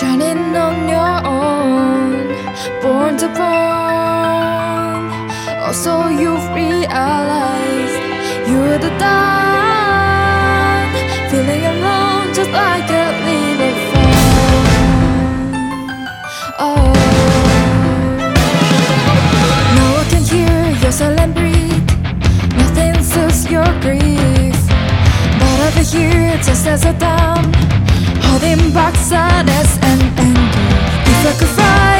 Shining on your own, born to burn. Also, you've realized you're the dawn, feeling alone just like a little fawn. Oh, now I can hear your silent breath. Nothing soothes your grief, but over here, just as a dumb, dem Boxer des NND. Die Völker frei.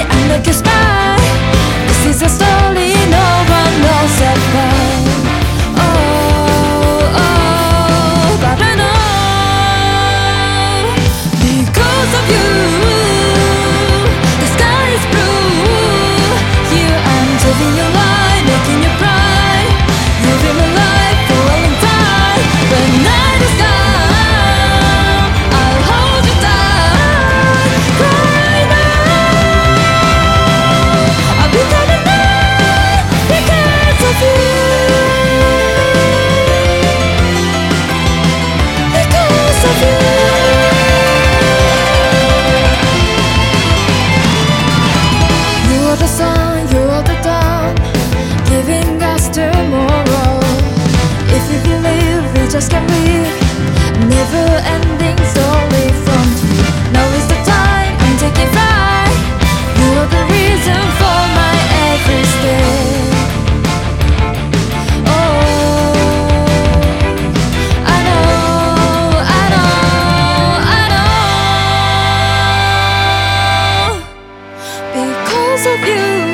because of you.